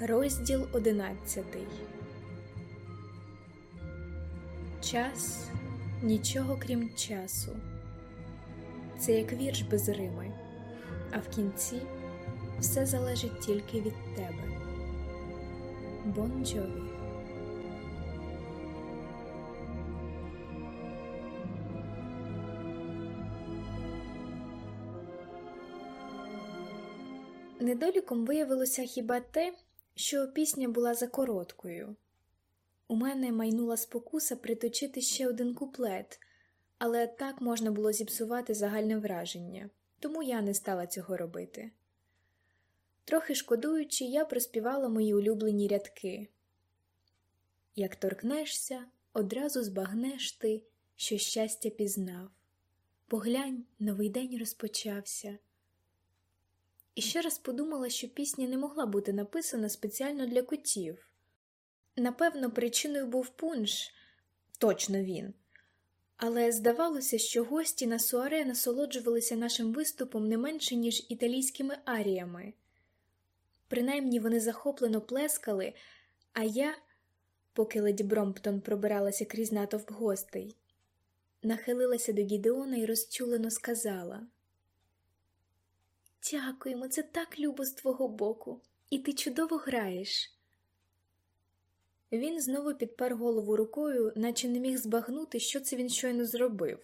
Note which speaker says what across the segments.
Speaker 1: Розділ одинадцятий Час нічого крім часу. Це як вірш без рими, а в кінці все залежить тільки від тебе. Бон Недоліком виявилося хіба те, що пісня була закороткою. У мене майнула спокуса приточити ще один куплет, але так можна було зіпсувати загальне враження, тому я не стала цього робити. Трохи шкодуючи, я проспівала мої улюблені рядки. Як торкнешся, одразу збагнеш ти, що щастя пізнав. Поглянь, новий день розпочався. І ще раз подумала, що пісня не могла бути написана спеціально для котів. Напевно, причиною був пунш, точно він. Але здавалося, що гості на суаре насолоджувалися нашим виступом не менше, ніж італійськими аріями. Принаймні вони захоплено плескали, а я, поки леді Бромптон пробиралася крізь натовп гостей, нахилилася до Гідеона і розчулено сказала. Дякуємо, це так любо з твого боку, і ти чудово граєш. Він знову підпер голову рукою, наче не міг збагнути, що це він щойно зробив.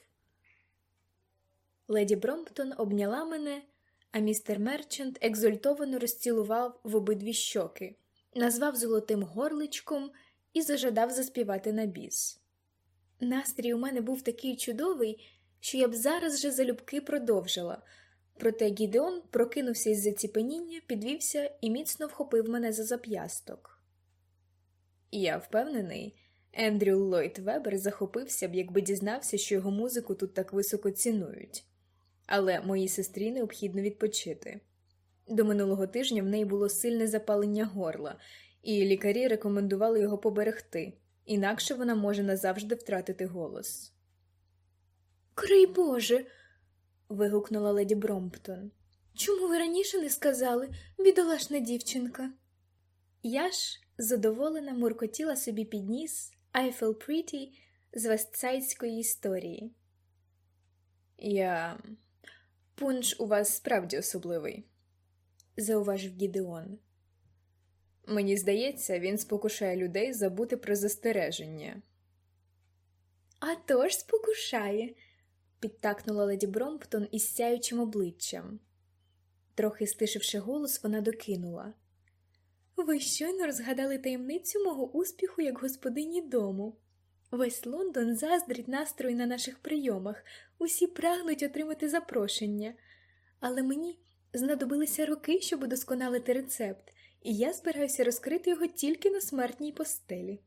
Speaker 1: Леді Бромптон обняла мене, а містер Мерчант екзультовано розцілував в обидві щоки, назвав золотим горличком і зажадав заспівати на біс. Настрій у мене був такий чудовий, що я б зараз же залюбки продовжила. Проте Гідеон прокинувся із заціпеніння, підвівся і міцно вхопив мене за зап'ясток. Я впевнений, Ендрю Ллойд Вебер захопився б, якби дізнався, що його музику тут так високо цінують, але моїй сестрі необхідно відпочити. До минулого тижня в неї було сильне запалення горла, і лікарі рекомендували його поберегти, інакше вона може назавжди втратити голос. Крий Боже вигукнула леді Бромптон. Чому ви раніше не сказали, бідолашна дівчинка? Я ж задоволена муркотіла собі під ніс I feel pretty з вестсайдської історії. Я пунш у вас справді особливий, зауважив Гідеон. Мені здається, він спокушає людей забути про застереження. «А тож спокушає підтакнула леді Бромптон із сяючим обличчям. Трохи стишивши голос, вона докинула. Ви щойно розгадали таємницю мого успіху як господині дому. Весь Лондон заздрить настрою на наших прийомах, усі прагнуть отримати запрошення, але мені знадобилися роки, щоб удосконалити рецепт, і я збираюся розкрити його тільки на смертній постелі.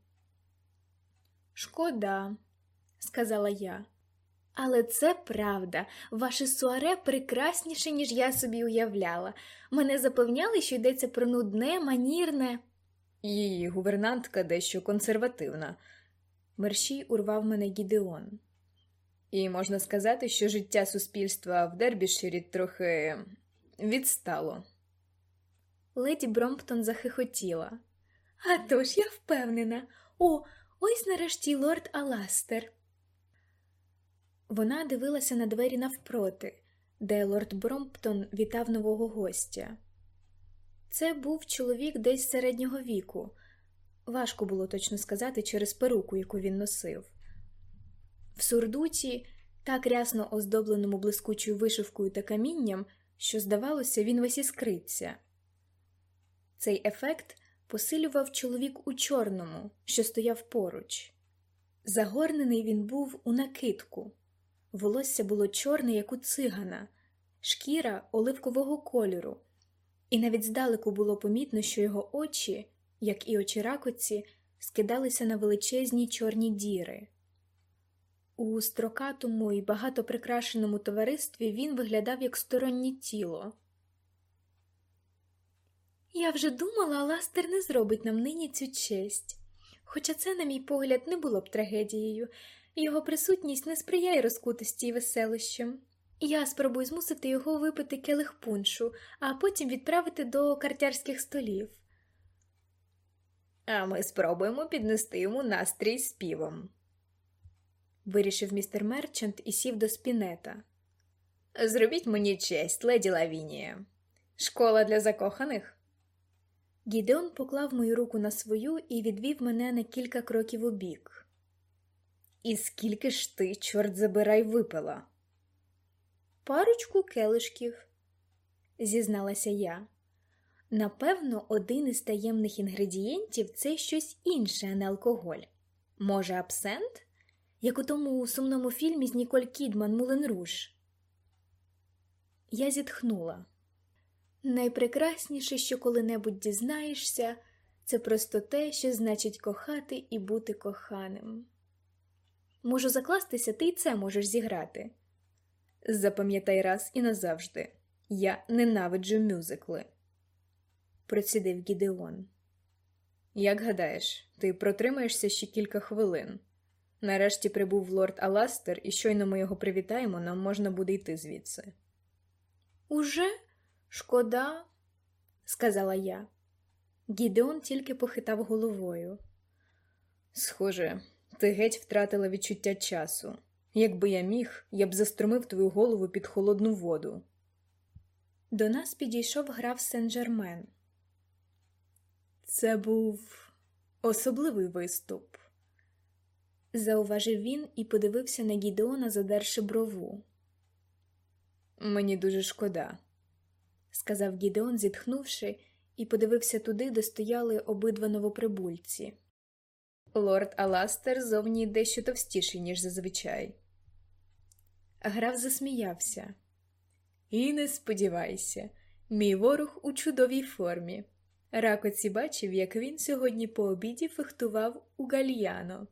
Speaker 1: Шкода, сказала я. Але це правда, ваше суаре прекрасніше, ніж я собі уявляла. Мене запевняли, що йдеться про нудне, манірне. Її гувернантка дещо консервативна. Мерщій урвав мене Гідеон. І можна сказати, що життя суспільства в Дербіширі трохи відстало. Леді Бромптон захихотіла. «А тож я впевнена. О, ось нарешті лорд Аластер. Вона дивилася на двері навпроти, де лорд Бромптон вітав нового гостя. Це був чоловік десь середнього віку, важко було точно сказати через перуку, яку він носив. В сурдуті, так рясно оздобленому блискучою вишивкою та камінням, що, здавалося, він весь іскриться. Цей ефект посилював чоловік у чорному, що стояв поруч. Загорнений він був у накидку. Волосся було чорне, як у цигана, шкіра оливкового кольору, і навіть здалеку було помітно, що його очі, як і очі ракоці, скидалися на величезні чорні діри. У строкатому і багато прикрашеному товаристві він виглядав як стороннє тіло. Я вже думала, Ластер не зробить нам нині цю честь, хоча це, на мій погляд, не було б трагедією. Його присутність не сприяє розкутості й веселищам. Я спробую змусити його випити келих пуншу, а потім відправити до картярських столів. а ми спробуємо піднести йому настрій співом. Вирішив містер Мерчант і сів до спінета. Зробіть мені честь, леді Лавінія. Школа для закоханих. Гідеон поклав мою руку на свою і відвів мене на кілька кроків у бік. І скільки ж ти, чорт забирай, випила? Парочку келишків, зізналася я. Напевно, один із таємних інгредієнтів це щось інше, а не алкоголь. Може, абсент? Як у тому сумному фільмі з Ніколь Кідман Мулен Руш. Я зітхнула. Найпрекрасніше, що коли-небудь дізнаєшся, це просто те, що значить кохати і бути коханим. Можу закластися, ти й це можеш зіграти. Запам'ятай раз і назавжди я ненавиджу мюзикли, процідив Гідеон. Як гадаєш, ти протримаєшся ще кілька хвилин. Нарешті прибув лорд Аластер, і щойно ми його привітаємо, нам можна буде йти звідси. Уже шкода, сказала я. Гідеон тільки похитав головою. Схоже, ти геть втратила відчуття часу. Якби я міг, я б заструмив твою голову під холодну воду. До нас підійшов граф Сен-Жермен. Це був особливий виступ, зауважив він і подивився на Гідеона, задерши брову. Мені дуже шкода, сказав Гідеон, зітхнувши, і подивився туди, де стояли обидва новоприбульці. Лорд Аластер зовні дещо товстіший, ніж зазвичай. Граф засміявся. І не сподівайся, мій ворог у чудовій формі. Ракоці бачив, як він сьогодні по обіді фехтував у гальяно.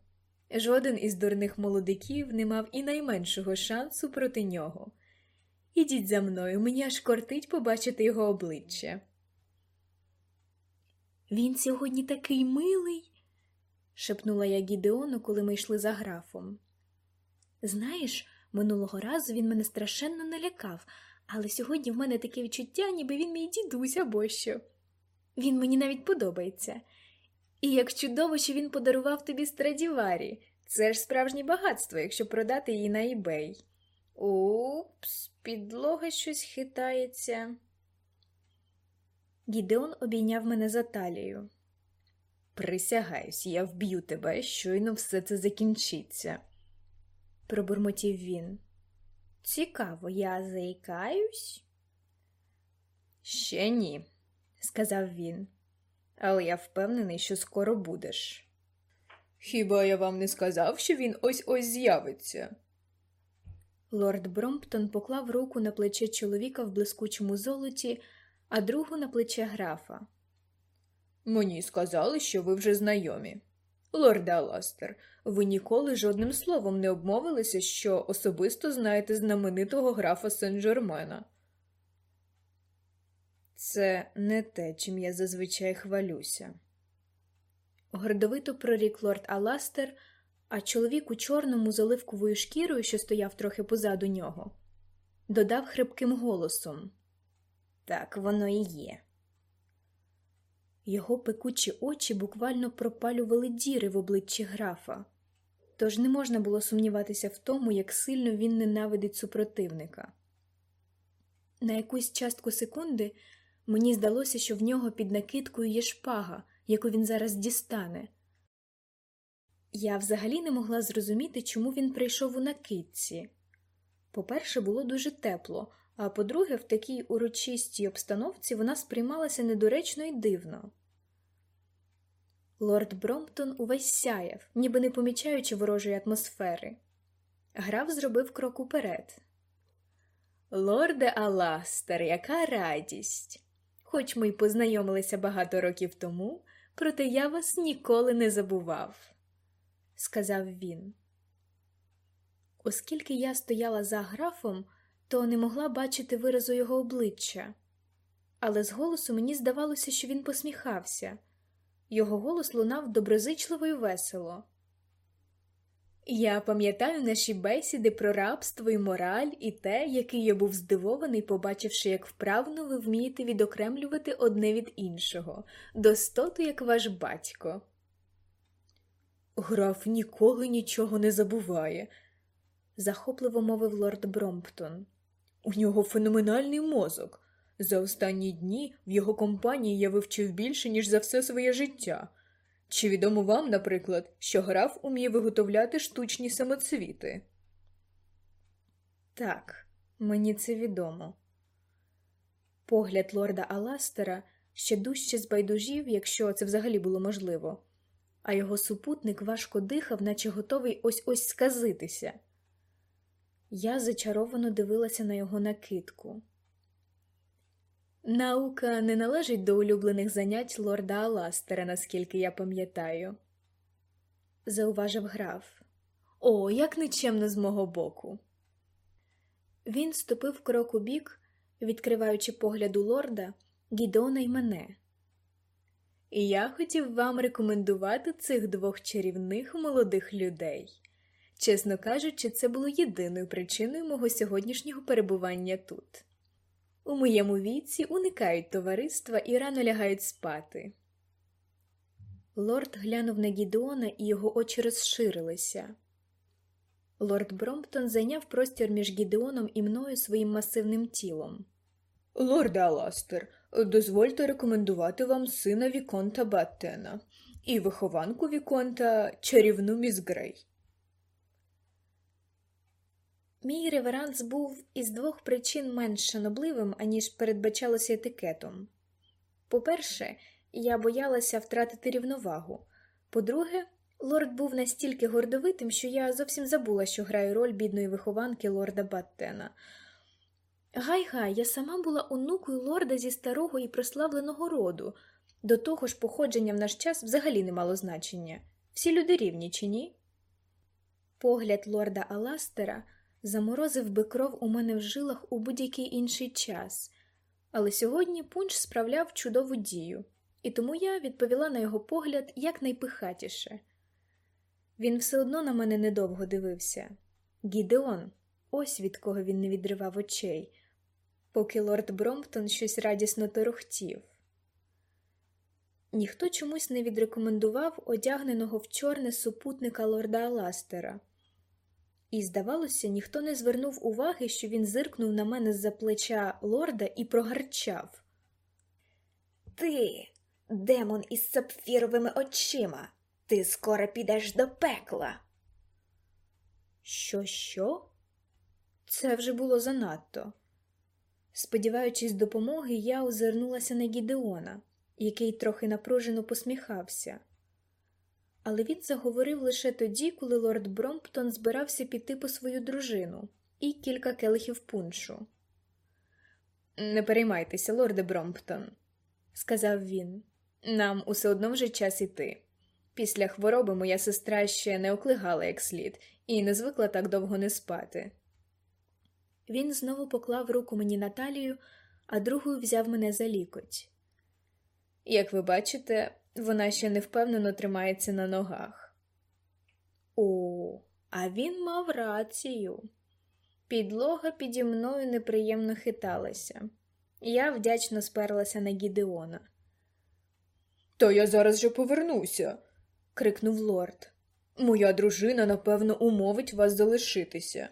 Speaker 1: Жоден із дурних молодиків не мав і найменшого шансу проти нього. Ідіть за мною, мені аж кортить побачити його обличчя. Він сьогодні такий милий, шепнула я Гідеону, коли ми йшли за графом. Знаєш, минулого разу він мене страшенно налякав, але сьогодні в мене таке відчуття, ніби він мій дідусь або що. Він мені навіть подобається. І як чудово, що він подарував тобі страдіварі. Це ж справжнє багатство, якщо продати її на eBay. Упс, підлога щось хитається. Гідеон обійняв мене за талію. Присягаюсь, я вб'ю тебе, щойно все це закінчиться, пробурмотів він. Цікаво, я заїкаюсь? Ще ні, сказав він, але я впевнений, що скоро будеш. Хіба я вам не сказав, що він ось ось з'явиться? Лорд Бромптон поклав руку на плече чоловіка в блискучому золоті, а другу на плече графа. Мені сказали, що ви вже знайомі. Лорде Аластер, ви ніколи жодним словом не обмовилися, що особисто знаєте знаменитого графа Сен-Жермена. Це не те, чим я зазвичай хвалюся. Гордовито прорік лорд Аластер, а чоловік у чорному з оливковою шкірою, що стояв трохи позаду нього, додав хрипким голосом Так воно і є. Його пекучі очі буквально пропалювали діри в обличчі графа, тож не можна було сумніватися в тому, як сильно він ненавидить супротивника. На якусь частку секунди мені здалося, що в нього під накидкою є шпага, яку він зараз дістане. Я взагалі не могла зрозуміти, чому він прийшов у накидці. По-перше, було дуже тепло, а по-друге, в такій урочистій обстановці вона сприймалася недоречно і дивно. Лорд Бромптон увесь сяяв, ніби не помічаючи ворожої атмосфери. Граф зробив крок уперед. Лорде Аластер, яка радість! Хоч ми й познайомилися багато років тому, проте я вас ніколи не забував, сказав він. Оскільки я стояла за графом, то не могла бачити виразу його обличчя, але з голосу мені здавалося, що він посміхався. Його голос лунав доброзичливо і весело. Я пам'ятаю наші бесіди про рабство і мораль і те, який я був здивований, побачивши, як вправно ви вмієте відокремлювати одне від іншого, достоту, як ваш батько. Граф ніколи нічого не забуває, захопливо мовив лорд Бромптон. У нього феноменальний мозок. За останні дні в його компанії я вивчив більше, ніж за все своє життя. Чи відомо вам, наприклад, що граф уміє виготовляти штучні самоцвіти? Так, мені це відомо. Погляд лорда Аластера ще дужче збайдужів, якщо це взагалі було можливо, а його супутник важко дихав, наче готовий ось ось сказитися. Я зачаровано дивилася на його накидку. Наука не належить до улюблених занять лорда Аластера, наскільки я пам'ятаю, зауважив граф. О, як нечемно з мого боку. Він ступив крок у бік, відкриваючи погляду лорда, Гідона й мене. І я хотів вам рекомендувати цих двох чарівних молодих людей. Чесно кажучи, це було єдиною причиною мого сьогоднішнього перебування тут. У моєму віці уникають товариства і рано лягають спати. Лорд глянув на Гідеона, і його очі розширилися. Лорд Бромптон зайняв простір між Гідеоном і мною своїм масивним тілом. Лорде Аластер, дозвольте рекомендувати вам сина Віконта Баттена і вихованку Віконта чарівну міс Грей. Мій реверанс був із двох причин менш шанобливим, аніж передбачалося етикетом. По-перше, я боялася втратити рівновагу. По-друге, лорд був настільки гордовитим, що я зовсім забула, що граю роль бідної вихованки лорда Баттена. Гай-гай, я сама була онукою лорда зі старого і прославленого роду. До того ж, походження в наш час взагалі не мало значення. Всі люди рівні, чи ні? Погляд лорда Аластера заморозив би кров у мене в жилах у будь-який інший час, але сьогодні пунч справляв чудову дію, і тому я відповіла на його погляд якнайпихатіше. Він все одно на мене недовго дивився. Гідеон, ось від кого він не відривав очей, поки лорд Бромптон щось радісно торохтів. Ніхто чомусь не відрекомендував одягненого в чорне супутника лорда Аластера. І, здавалося, ніхто не звернув уваги, що він зиркнув на мене з за плеча лорда і прогарчав.
Speaker 2: Ти, демон із сапфіровими очима, ти скоро підеш до пекла.
Speaker 1: Що, що? Це вже було занадто. Сподіваючись допомоги, я озирнулася на Гідеона, який трохи напружено посміхався але він заговорив лише тоді, коли лорд Бромптон збирався піти по свою дружину і кілька келихів пуншу. Не переймайтеся, лорде Бромптон, сказав він. Нам усе одно вже час іти. Після хвороби моя сестра ще не оклигала як слід і не звикла так довго не спати. Він знову поклав руку мені на талію, а другою взяв мене за лікоть. Як ви бачите, вона ще невпевнено тримається на ногах. О, а він мав рацію. Підлога піді мною неприємно хиталася. Я вдячно сперлася на Гідеона. Та я зараз же повернуся, крикнув лорд. Моя дружина, напевно, умовить вас залишитися.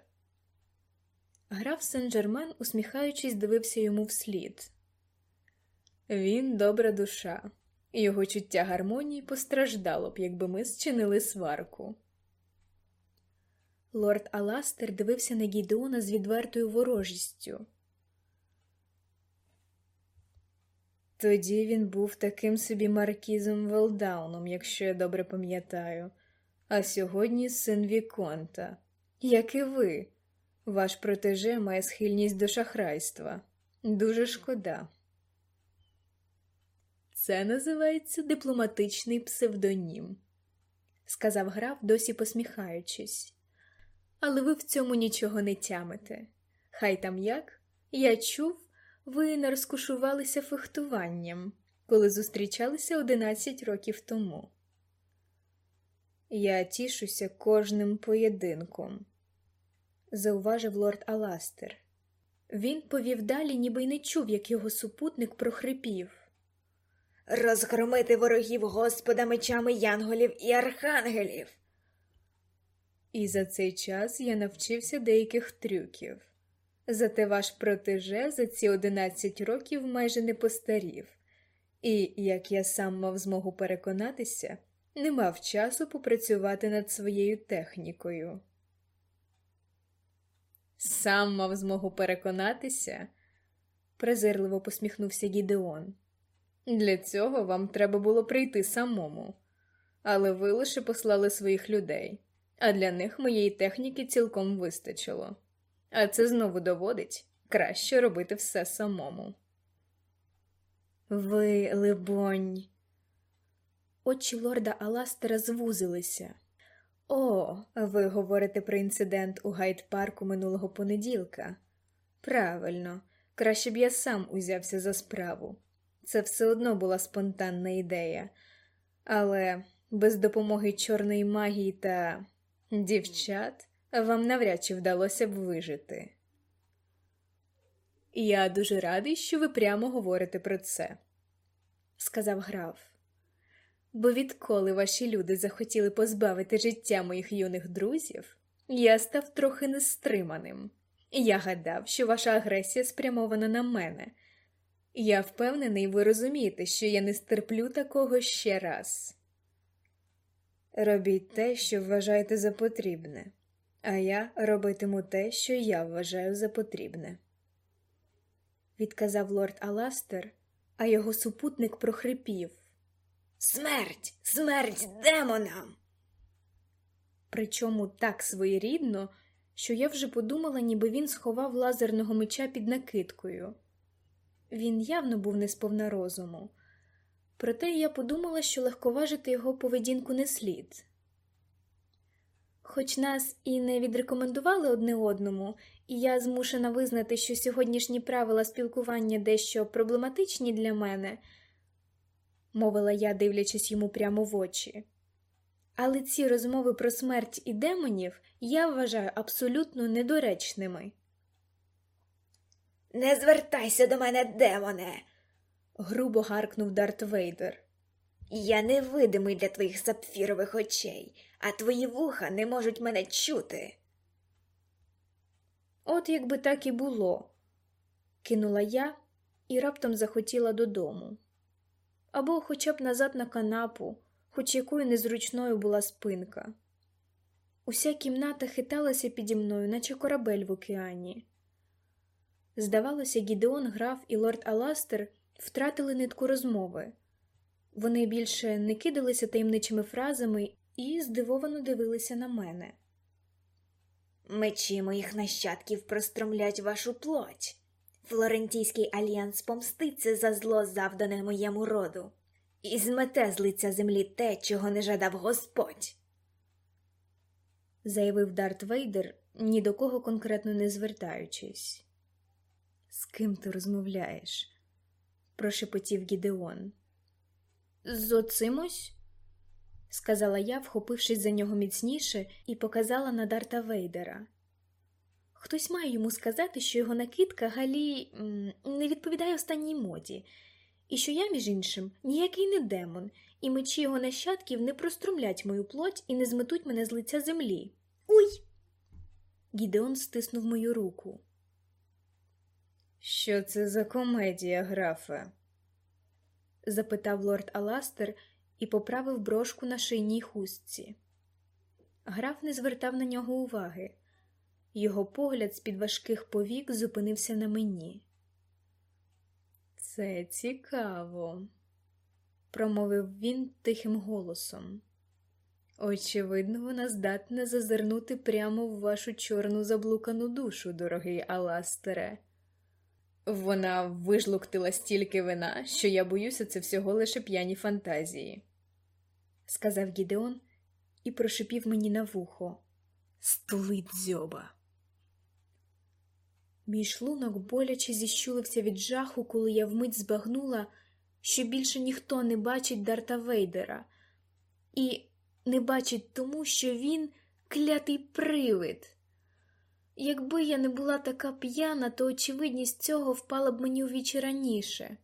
Speaker 1: Граф Сен-Жермен, усміхаючись, дивився йому вслід. Він добра душа. Його чуття гармонії постраждало б, якби ми зчинили сварку. Лорд Аластер дивився на Гідеона з відвертою ворожістю. Тоді він був таким собі маркізом Велдауном, якщо я добре пам'ятаю, а сьогодні син Віконта, як і ви. Ваш протеже має схильність до шахрайства. Дуже шкода. Це називається дипломатичний псевдонім, сказав граф, досі посміхаючись. Але ви в цьому нічого не тямите. Хай там як, я чув, ви не розкушувалися фехтуванням, коли зустрічалися одинадцять років тому. Я тішуся кожним поєдинком, зауважив лорд Аластер. Він повів далі, ніби й не чув, як його супутник прохрипів.
Speaker 2: Розгромити ворогів Господа мечами янголів і архангелів.
Speaker 1: І за цей час я навчився деяких трюків. Зате ваш протеже за ці одинадцять років майже не постарів, і, як я сам мав змогу переконатися, не мав часу попрацювати над своєю технікою. Сам мав змогу переконатися, презирливо посміхнувся Гідеон. Для цього вам треба було прийти самому, але ви лише послали своїх людей, а для них моєї техніки цілком вистачило. А це знову доводить краще робити все самому. Ви, либонь. Очі лорда Аластера звузилися. О, ви говорите про інцидент у гайд-парку минулого понеділка. Правильно, краще б я сам узявся за справу. Це все одно була спонтанна ідея, але без допомоги чорної магії та дівчат вам навряд чи вдалося б вижити. Я дуже радий, що ви прямо говорите про це, сказав граф. Бо відколи ваші люди захотіли позбавити життя моїх юних друзів, я став трохи нестриманим. Я гадав, що ваша агресія спрямована на мене. Я впевнений, ви розумієте, що я не стерплю такого ще раз. Робіть те, що вважаєте за потрібне, а я робитиму те, що я вважаю за потрібне, відказав лорд Аластер, а його супутник прохрипів.
Speaker 2: Смерть, смерть демонам.
Speaker 1: Причому так своєрідно, що я вже подумала, ніби він сховав лазерного меча під накидкою. Він явно був не сповна розуму. Проте я подумала, що легковажити його поведінку не слід. Хоч нас і не відрекомендували одне одному, і я змушена визнати, що сьогоднішні правила спілкування дещо проблематичні для мене, мовила я, дивлячись йому прямо в очі. Але ці розмови про смерть і демонів я вважаю абсолютно недоречними.
Speaker 2: Не звертайся до мене, демоне.
Speaker 1: грубо гаркнув Дарт Вейдер.
Speaker 2: Я невидимий для твоїх сапфірових очей, а твої вуха не можуть мене чути.
Speaker 1: От якби так і було, кинула я і раптом захотіла додому. Або хоча б назад на канапу, хоч якою незручною була спинка. Уся кімната хиталася піді мною, наче корабель в океані. Здавалося, Гідеон граф і лорд Аластер втратили нитку розмови. Вони більше не кидалися таємничими фразами і здивовано дивилися на мене.
Speaker 2: Мечі моїх нащадків простромлять вашу плоть. Флорентійський альянс помститься за зло, завдане моєму роду, і змете з лиця землі те, чого не жадав Господь.
Speaker 1: Заявив Дарт Вейдер, ні до кого конкретно не звертаючись. З ким ти розмовляєш? прошепотів Гідеон. З оцимось? сказала я, вхопившись за нього міцніше, і показала на Дарта Вейдера. Хтось має йому сказати, що його накидка Галі не відповідає останній моді, і що я, між іншим, ніякий не демон, і мечі його нащадків не прострумлять мою плоть і не зметуть мене з лиця землі. Уй! Гідеон стиснув мою руку. Що це за комедія, графе? запитав лорд Аластер і поправив брошку на шийній хустці. Граф не звертав на нього уваги. Його погляд з під важких повік зупинився на мені. Це цікаво, промовив він тихим голосом. Очевидно, вона здатна зазирнути прямо в вашу чорну заблукану душу, дорогий Аластере. Вона вижлуктила стільки вина, що я боюся, це всього лише п'яні фантазії, сказав Гідеон і прошипів мені на вухо. Стули дзьоба. Мій шлунок боляче зіщулився від жаху, коли я вмить збагнула, що більше ніхто не бачить Дарта Вейдера, і не бачить тому, що він клятий привид. Якби я не була така п'яна, то очевидність цього впала б мені у вічі раніше.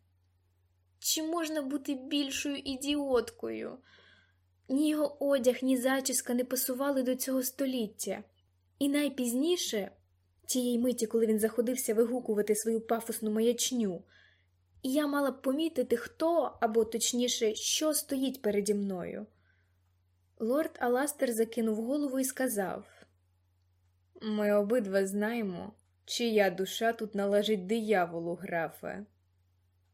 Speaker 1: Чи можна бути більшою ідіоткою? Ні його одяг, ні зачіска не пасували до цього століття, і найпізніше, тієї миті, коли він заходився вигукувати свою пафосну маячню, я мала б помітити, хто або точніше, що стоїть переді мною. Лорд Аластер закинув голову і сказав Ми обидва знаємо, чия душа тут належить дияволу, графе.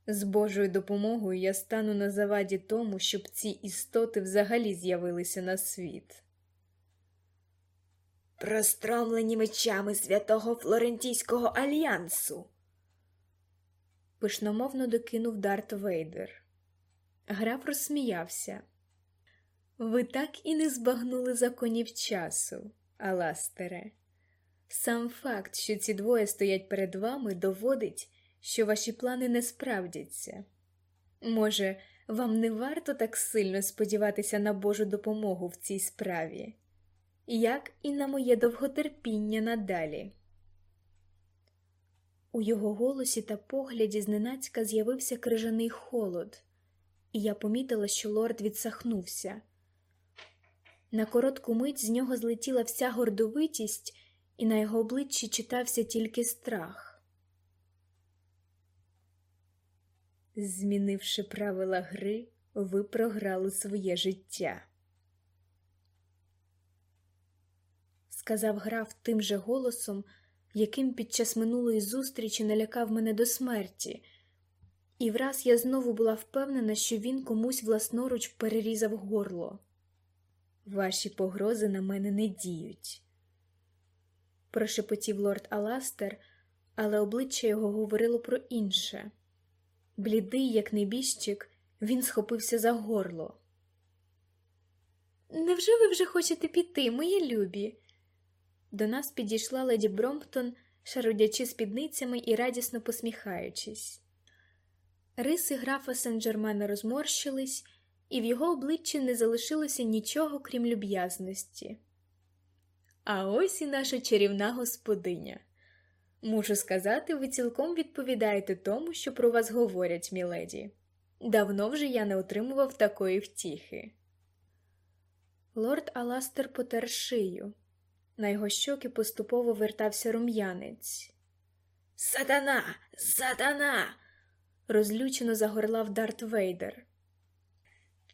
Speaker 1: З Божою допомогою я стану на заваді тому, щоб ці істоти взагалі з'явилися на світ.
Speaker 2: Простромлені мечами святого Флорентійського альянсу.
Speaker 1: пишномовно докинув Дарт Вейдер. Граф розсміявся. Ви так і не збагнули законів часу, Аластере. Сам факт, що ці двоє стоять перед вами, доводить, що ваші плани не справдяться. Може, вам не варто так сильно сподіватися на Божу допомогу в цій справі, як і на моє довготерпіння надалі. У його голосі та погляді зненацька з'явився крижаний холод, і я помітила, що лорд відсахнувся. На коротку мить з нього злетіла вся гордовитість, і на його обличчі читався тільки страх. Змінивши правила гри, ви програли своє життя, сказав граф тим же голосом, яким під час минулої зустрічі налякав мене до смерті, і враз я знову була впевнена, що він комусь власноруч перерізав горло. Ваші погрози на мене не діють, прошепотів лорд Аластер, але обличчя його говорило про інше. Блідий, як небіжчик, він схопився за горло. Невже ви вже хочете піти, мої любі? До нас підійшла леді Бромптон, шарудячи спідницями і радісно посміхаючись. Риси графа Сен-Джермена розморщились, і в його обличчі не залишилося нічого, крім люб'язності. А ось і наша чарівна господиня. Мушу сказати, ви цілком відповідаєте тому, що про вас говорять, міледі. Давно вже я не отримував такої втіхи. Лорд Аластер потер шию. На його щоки поступово вертався рум'янець.
Speaker 2: Сатана, сатана.
Speaker 1: розлючено загорлав Дарт Вейдер.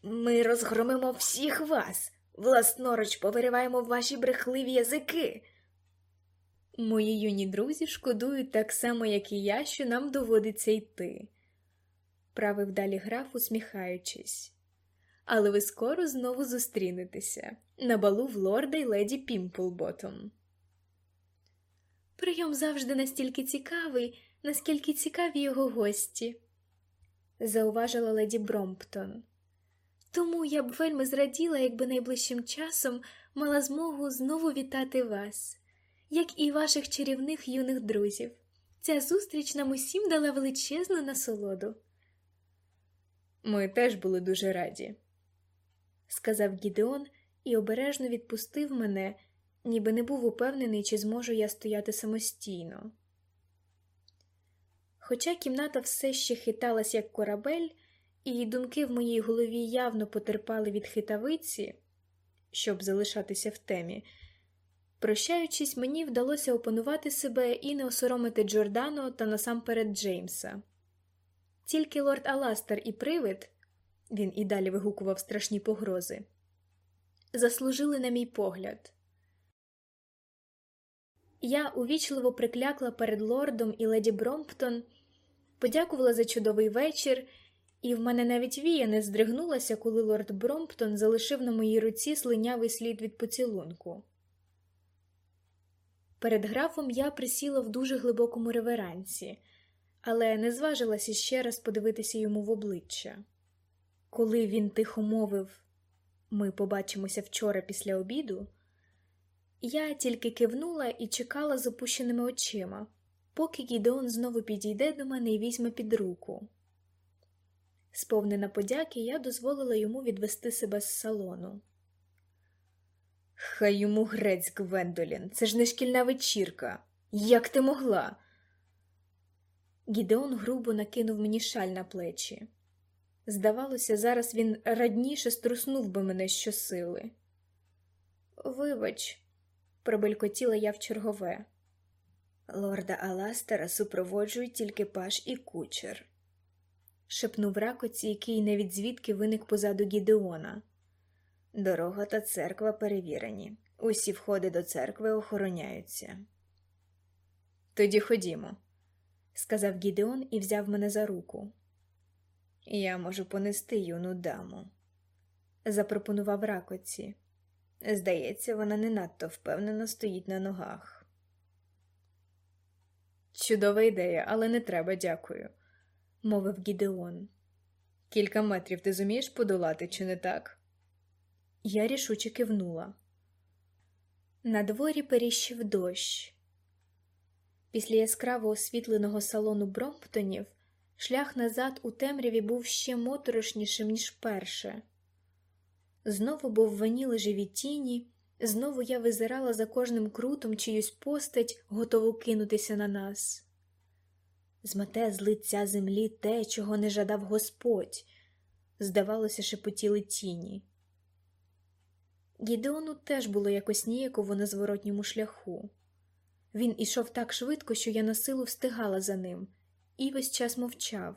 Speaker 2: Ми розгромимо всіх вас, власноруч повириваємо ваші брехливі язики.
Speaker 1: Мої юні друзі шкодують так само, як і я, що нам доводиться йти, правив далі граф, усміхаючись. Але ви скоро знову зустрінетеся на балу в лорда й леді Пімплботом. Прийом завжди настільки цікавий, наскільки цікаві його гості, зауважила леді Бромптон. Тому я б вельми зраділа, якби найближчим часом мала змогу знову вітати вас, як і ваших чарівних юних друзів. Ця зустріч нам усім дала величезну насолоду. Ми теж були дуже раді, сказав Гідеон і обережно відпустив мене, ніби не був упевнений, чи зможу я стояти самостійно. Хоча кімната все ще хиталась, як корабель, і думки в моїй голові явно потерпали від хитавиці, щоб залишатися в темі. Прощаючись, мені вдалося опанувати себе і не осоромити Джордано та насамперед Джеймса. Тільки лорд Аластер і привид він і далі вигукував страшні погрози, заслужили на мій погляд. Я увічливо приклякла перед лордом і леді Бромптон, подякувала за чудовий вечір, і в мене навіть вія не здригнулася, коли лорд Бромптон залишив на моїй руці слинявий слід від поцілунку. Перед графом я присіла в дуже глибокому реверансі, але не зважилася ще раз подивитися йому в обличчя. Коли він тихо мовив ми побачимося вчора після обіду, я тільки кивнула і чекала з опущеними очима, поки Гідеон знову підійде до мене і візьме під руку. Сповнена подяки, я дозволила йому відвести себе з салону. Хай йому грець, Гвендолін, це ж не шкільна вечірка. Як ти могла? Гідеон грубо накинув мені шаль на плечі. Здавалося, зараз він радніше струснув би мене щосили. Вибач, пробелькотіла я в чергове.
Speaker 2: Лорда Аластера супроводжують тільки паш і кучер.
Speaker 1: Шепнув ракоці, який навіть звідки виник позаду Гідеона.
Speaker 2: Дорога та церква перевірені. Усі входи до церкви охороняються.
Speaker 1: Тоді ходімо, сказав Гідеон і взяв мене за руку.
Speaker 2: Я можу понести юну даму,
Speaker 1: запропонував ракоці.
Speaker 2: Здається, вона не надто впевнено стоїть на ногах.
Speaker 1: Чудова ідея, але не треба, дякую, мовив Гідеон. Кілька метрів ти зумієш подолати, чи не так? Я рішуче кивнула. На дворі періщив дощ. Після яскраво освітленого салону Бромптонів шлях назад у темряві був ще моторошнішим, ніж перше. Знову бовваніли живі тіні, знову я визирала за кожним крутом чиюсь постать, готову кинутися на нас. Змете з лиця землі те, чого не жадав Господь, здавалося, шепотіли тіні. Гідеону теж було якось ніяково на зворотньому шляху. Він ішов так швидко, що я на силу встигала за ним, і весь час мовчав.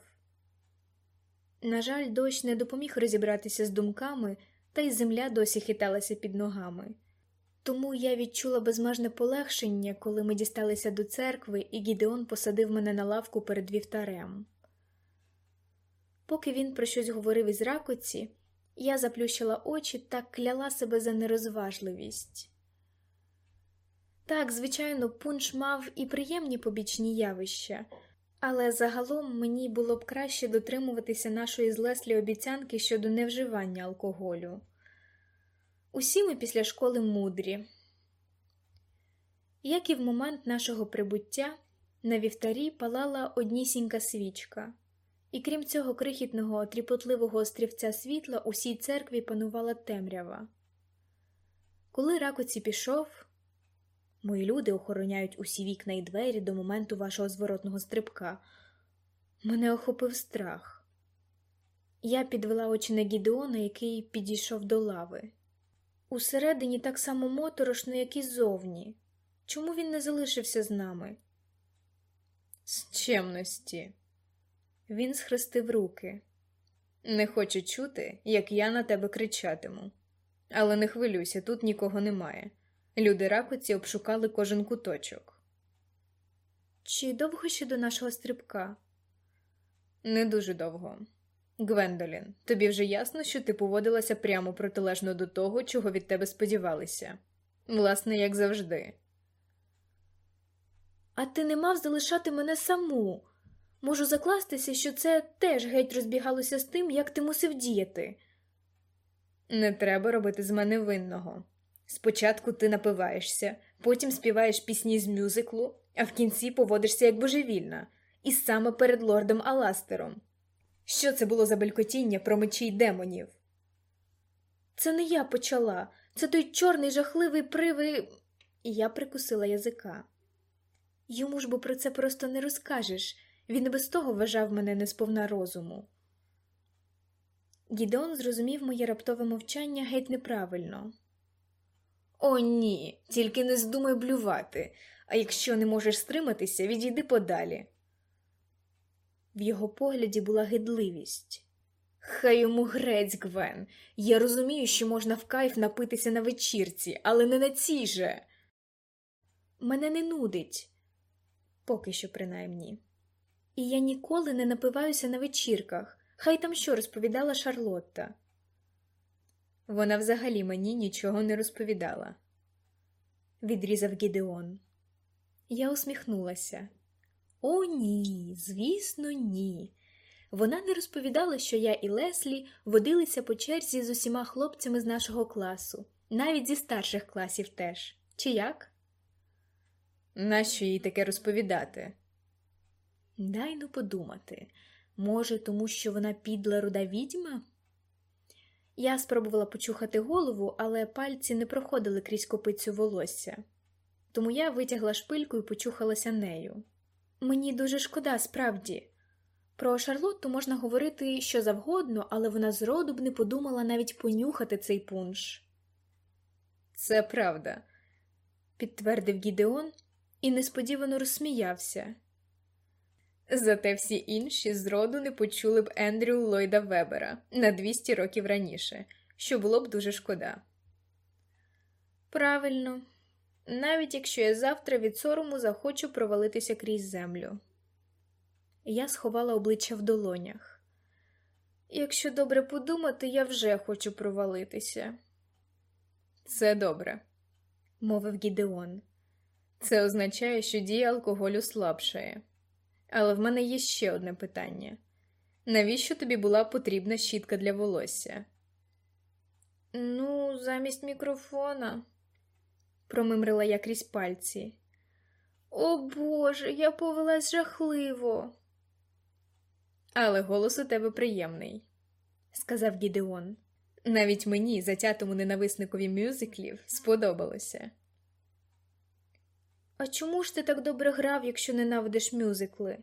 Speaker 1: На жаль, дощ не допоміг розібратися з думками, та й земля досі хиталася під ногами. Тому я відчула безмежне полегшення, коли ми дісталися до церкви, і Гідеон посадив мене на лавку перед вівтарем. Поки він про щось говорив із ракоці, я заплющила очі та кляла себе за нерозважливість. Так, звичайно, пунш мав і приємні побічні явища, але загалом мені було б краще дотримуватися нашої з Леслі обіцянки щодо невживання алкоголю. Усі ми після школи мудрі. Як і в момент нашого прибуття, на вівтарі палала однісінька свічка, і крім цього крихітного тріпотливого острівця світла, у всій церкві панувала темрява. Коли ракоці пішов, мої люди охороняють усі вікна і двері до моменту вашого зворотного стрибка, мене охопив страх. Я підвела очі на Гідеона, який підійшов до лави. Усередині так само моторошно, як і зовні. Чому він не залишився з нами? З чемності. Він схрестив руки. Не хочу чути, як я на тебе кричатиму. Але не хвилюйся, тут нікого немає. Люди ракоці обшукали кожен куточок. Чи довго ще до нашого стрибка? Не дуже довго. Гвендолін, тобі вже ясно, що ти поводилася прямо протилежно до того, чого від тебе сподівалися. Власне, як завжди. А ти не мав залишати мене саму. Можу закластися, що це теж геть розбігалося з тим, як ти мусив діяти. Не треба робити з мене винного. Спочатку ти напиваєшся, потім співаєш пісні з мюзиклу, а в кінці поводишся як божевільна, і саме перед лордом Аластером. Що це було за белькотіння про мечі й демонів? Це не я почала, це той чорний жахливий приви. І я прикусила язика. Йому ж бо про це просто не розкажеш. Він і без того вважав мене несповна розуму. Гідеон зрозумів моє раптове мовчання геть неправильно. О, ні, тільки не здумай блювати, а якщо не можеш стриматися, відійди подалі. В його погляді була гидливість. Хай йому грець, Гвен. Я розумію, що можна в кайф напитися на вечірці, але не на цій же. Мене не нудить, поки що, принаймні. І я ніколи не напиваюся на вечірках, хай там що розповідала Шарлотта. Вона взагалі мені нічого не розповідала, відрізав Гідеон. Я усміхнулася. О, ні, звісно, ні. Вона не розповідала, що я і Леслі водилися по черзі з усіма хлопцями з нашого класу, навіть зі старших класів теж. Чи як? Нащо їй таке розповідати? Дай ну подумати. Може, тому що вона підла руда відьма? Я спробувала почухати голову, але пальці не проходили крізь копицю волосся. Тому я витягла шпильку і почухалася нею. Мені дуже шкода, справді. Про Шарлотту можна говорити що завгодно, але вона зроду б не подумала навіть понюхати цей пунш. Це правда, підтвердив Гідеон і несподівано розсміявся. Зате всі інші зроду не почули б Ендрю Ллойда Вебера на 200 років раніше, що було б дуже шкода. Правильно, навіть якщо я завтра від сорому захочу провалитися крізь землю. Я сховала обличчя в долонях. Якщо добре подумати, я вже хочу провалитися. Це добре, мовив Гідеон. Це означає, що дія алкоголю слабшає. Але в мене є ще одне питання навіщо тобі була потрібна щітка для волосся? Ну, замість мікрофона, промимрила я крізь пальці. О Боже, я повелась жахливо. Але голос у тебе приємний, сказав Гідеон. Навіть мені, затятому ненависникові мюзиклів, сподобалося. А чому ж ти так добре грав, якщо ненавидиш мюзикли?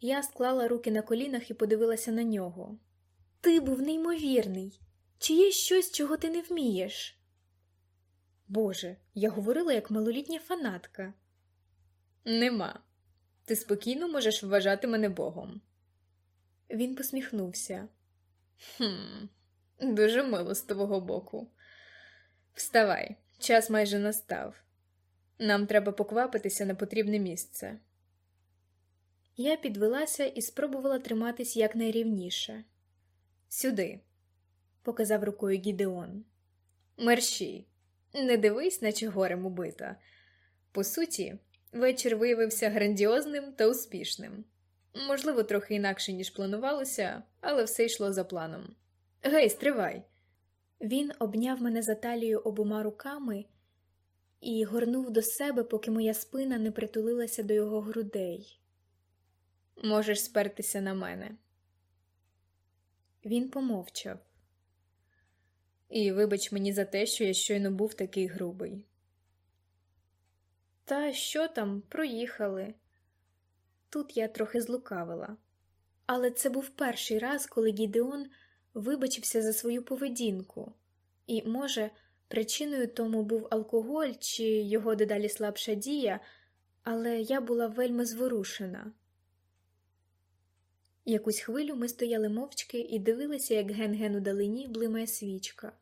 Speaker 1: Я склала руки на колінах і подивилася на нього. Ти був неймовірний. Чи є щось, чого ти не вмієш? Боже, я говорила як малолітня фанатка. Нема. Ти спокійно можеш вважати мене Богом. Він посміхнувся. «Хм, Дуже мило з твого боку. Вставай, час майже настав. Нам треба поквапитися на потрібне місце. Я підвелася і спробувала триматись якнайрівніше. Сюди, показав рукою Гідеон. Мерщій, не дивись, наче горем убита. По суті, вечір виявився грандіозним та успішним. Можливо, трохи інакше, ніж планувалося, але все йшло за планом. Гей, стривай! Він обняв мене за талію обома руками і горнув до себе, поки моя спина не притулилася до його грудей. Можеш спертися на мене. Він помовчав. І вибач мені за те, що я щойно був такий грубий. Та що там, проїхали. Тут я трохи злукавила. Але це був перший раз, коли Гідеон вибачився за свою поведінку, і, може, причиною тому був алкоголь чи його дедалі слабша дія, але я була вельми зворушена. Якусь хвилю ми стояли мовчки і дивилися, як ген-ген у далині блимає свічка.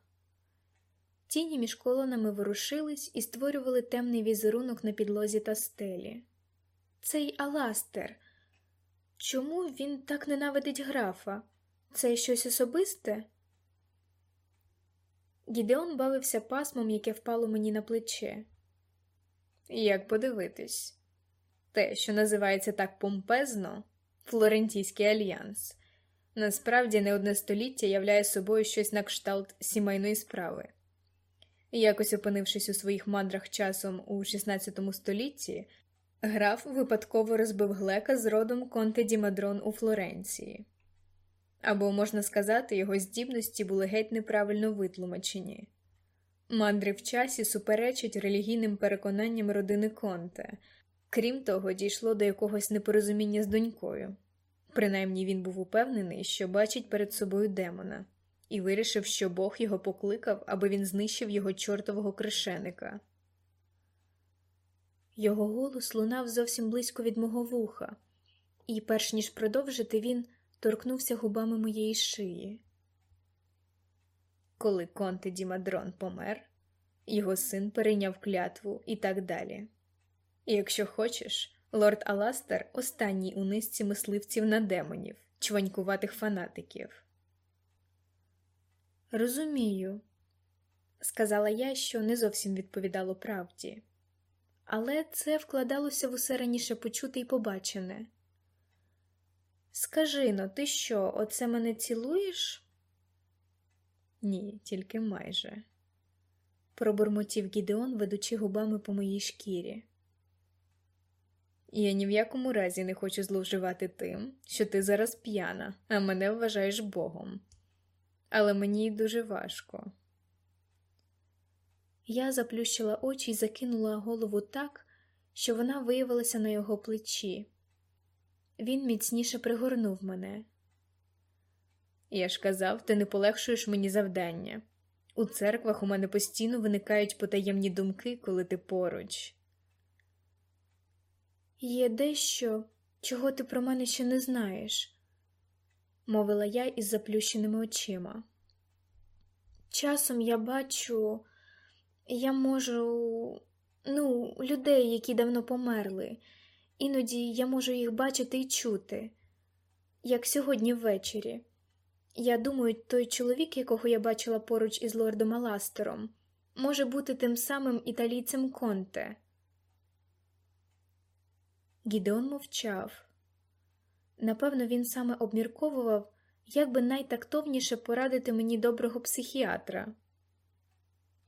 Speaker 1: Тіні між колонами ворушились і створювали темний візерунок на підлозі та стелі. Цей Аластер. Чому він так ненавидить графа? Це щось особисте? Гідеон бавився пасмом, яке впало мені на плече. Як подивитись, те, що називається так помпезно, Флорентійський альянс, насправді не одне століття являє собою щось на кшталт сімейної справи. Якось опинившись у своїх мандрах часом у XVI столітті, граф випадково розбив глека з родом Конте Дімадрон у Флоренції. Або, можна сказати, його здібності були геть неправильно витлумачені. Мандри в часі суперечать релігійним переконанням родини Конте, крім того, дійшло до якогось непорозуміння з донькою. Принаймні він був упевнений, що бачить перед собою демона, і вирішив, що Бог його покликав, аби він знищив його чортового кришеника. Його голос лунав зовсім близько від мого вуха, і, перш ніж продовжити, він торкнувся губами моєї шиї. Коли Конте Дімадрон помер, його син перейняв клятву і так далі. І якщо хочеш, лорд Аластер останній у низці мисливців на демонів, чванькуватих фанатиків. Розумію, сказала я, що не зовсім відповідало правді, але це вкладалося в усе раніше почуте і побачене. Скажи но, ти що, оце мене цілуєш? Ні, тільки майже, пробурмотів Гідеон, ведучи губами по моїй шкірі. Я ні в якому разі не хочу зловживати тим, що ти зараз п'яна, а мене вважаєш Богом. Але мені дуже важко. Я заплющила очі і закинула голову так, що вона виявилася на його плечі. Він міцніше пригорнув мене. Я ж казав, ти не полегшуєш мені завдання. У церквах у мене постійно виникають потаємні думки, коли ти поруч. Є дещо, чого ти про мене ще не знаєш, мовила я із заплющеними очима. Часом я бачу, я можу, ну, людей, які давно померли, іноді я можу їх бачити і чути, як сьогодні ввечері. Я думаю, той чоловік, якого я бачила поруч із лордом Аластером, може бути тим самим італійцем Конте. Гідеон мовчав. Напевно, він саме обмірковував, як би найтактовніше порадити мені доброго психіатра.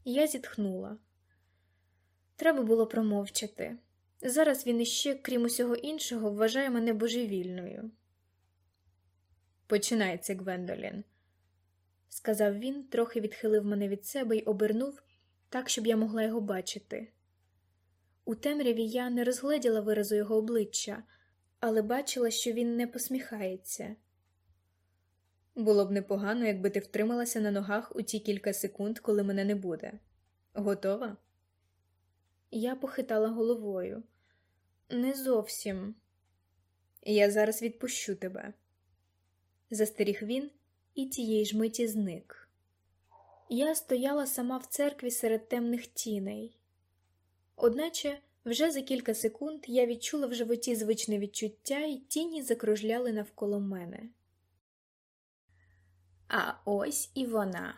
Speaker 1: Я зітхнула. Треба було промовчати. Зараз він іще, крім усього іншого, вважає мене божевільною. Починається, Гвендолін, сказав він, трохи відхилив мене від себе і обернув так, щоб я могла його бачити. У темряві я не розгледіла виразу його обличчя, але бачила, що він не посміхається. Було б непогано, якби ти втрималася на ногах у ті кілька секунд, коли мене не буде. Готова? Я похитала головою. Не зовсім. Я зараз відпущу тебе. Застеріг він і тієї ж миті зник. Я стояла сама в церкві серед темних тіней. Одначе вже за кілька секунд я відчула в животі звичне відчуття, і тіні закружляли навколо мене. А ось і вона,